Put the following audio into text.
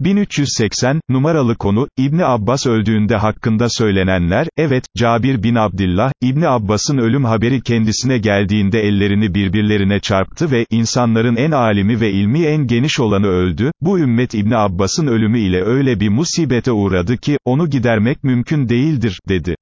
1380, numaralı konu, İbni Abbas öldüğünde hakkında söylenenler, evet, Cabir bin Abdillah, İbni Abbas'ın ölüm haberi kendisine geldiğinde ellerini birbirlerine çarptı ve, insanların en alimi ve ilmi en geniş olanı öldü, bu ümmet İbni Abbas'ın ölümü ile öyle bir musibete uğradı ki, onu gidermek mümkün değildir, dedi.